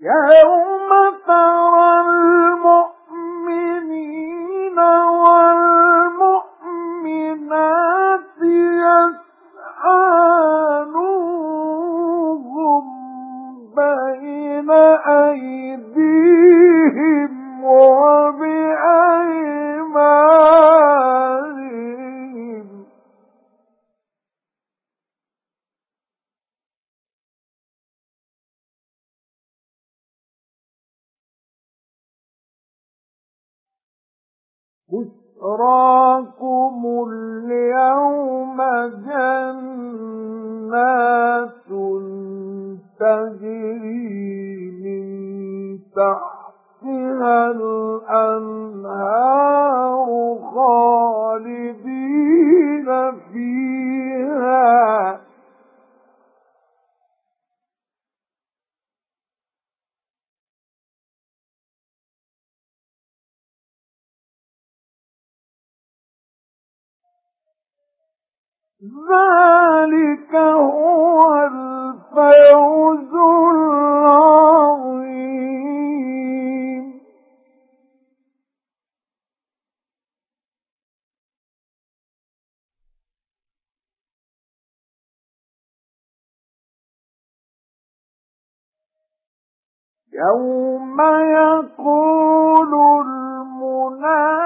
يَوْمَ تَرَى الْمُؤْمِنِينَ وَالْمُؤْمِنَاتِ بَيْنَ أَيْدِيهِمْ بُشْرَاكُمُ الْيَوْمَ جَنَّاتٌ تَجْرِي مِن تَحْتِهَا الْأَنْهَارُ ذَلِكَ هُوَ الْفَوْزُ الْعَظِيمُ. يَوْمَ يَقُولُ الْمُنَافِقُونَ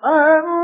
哎。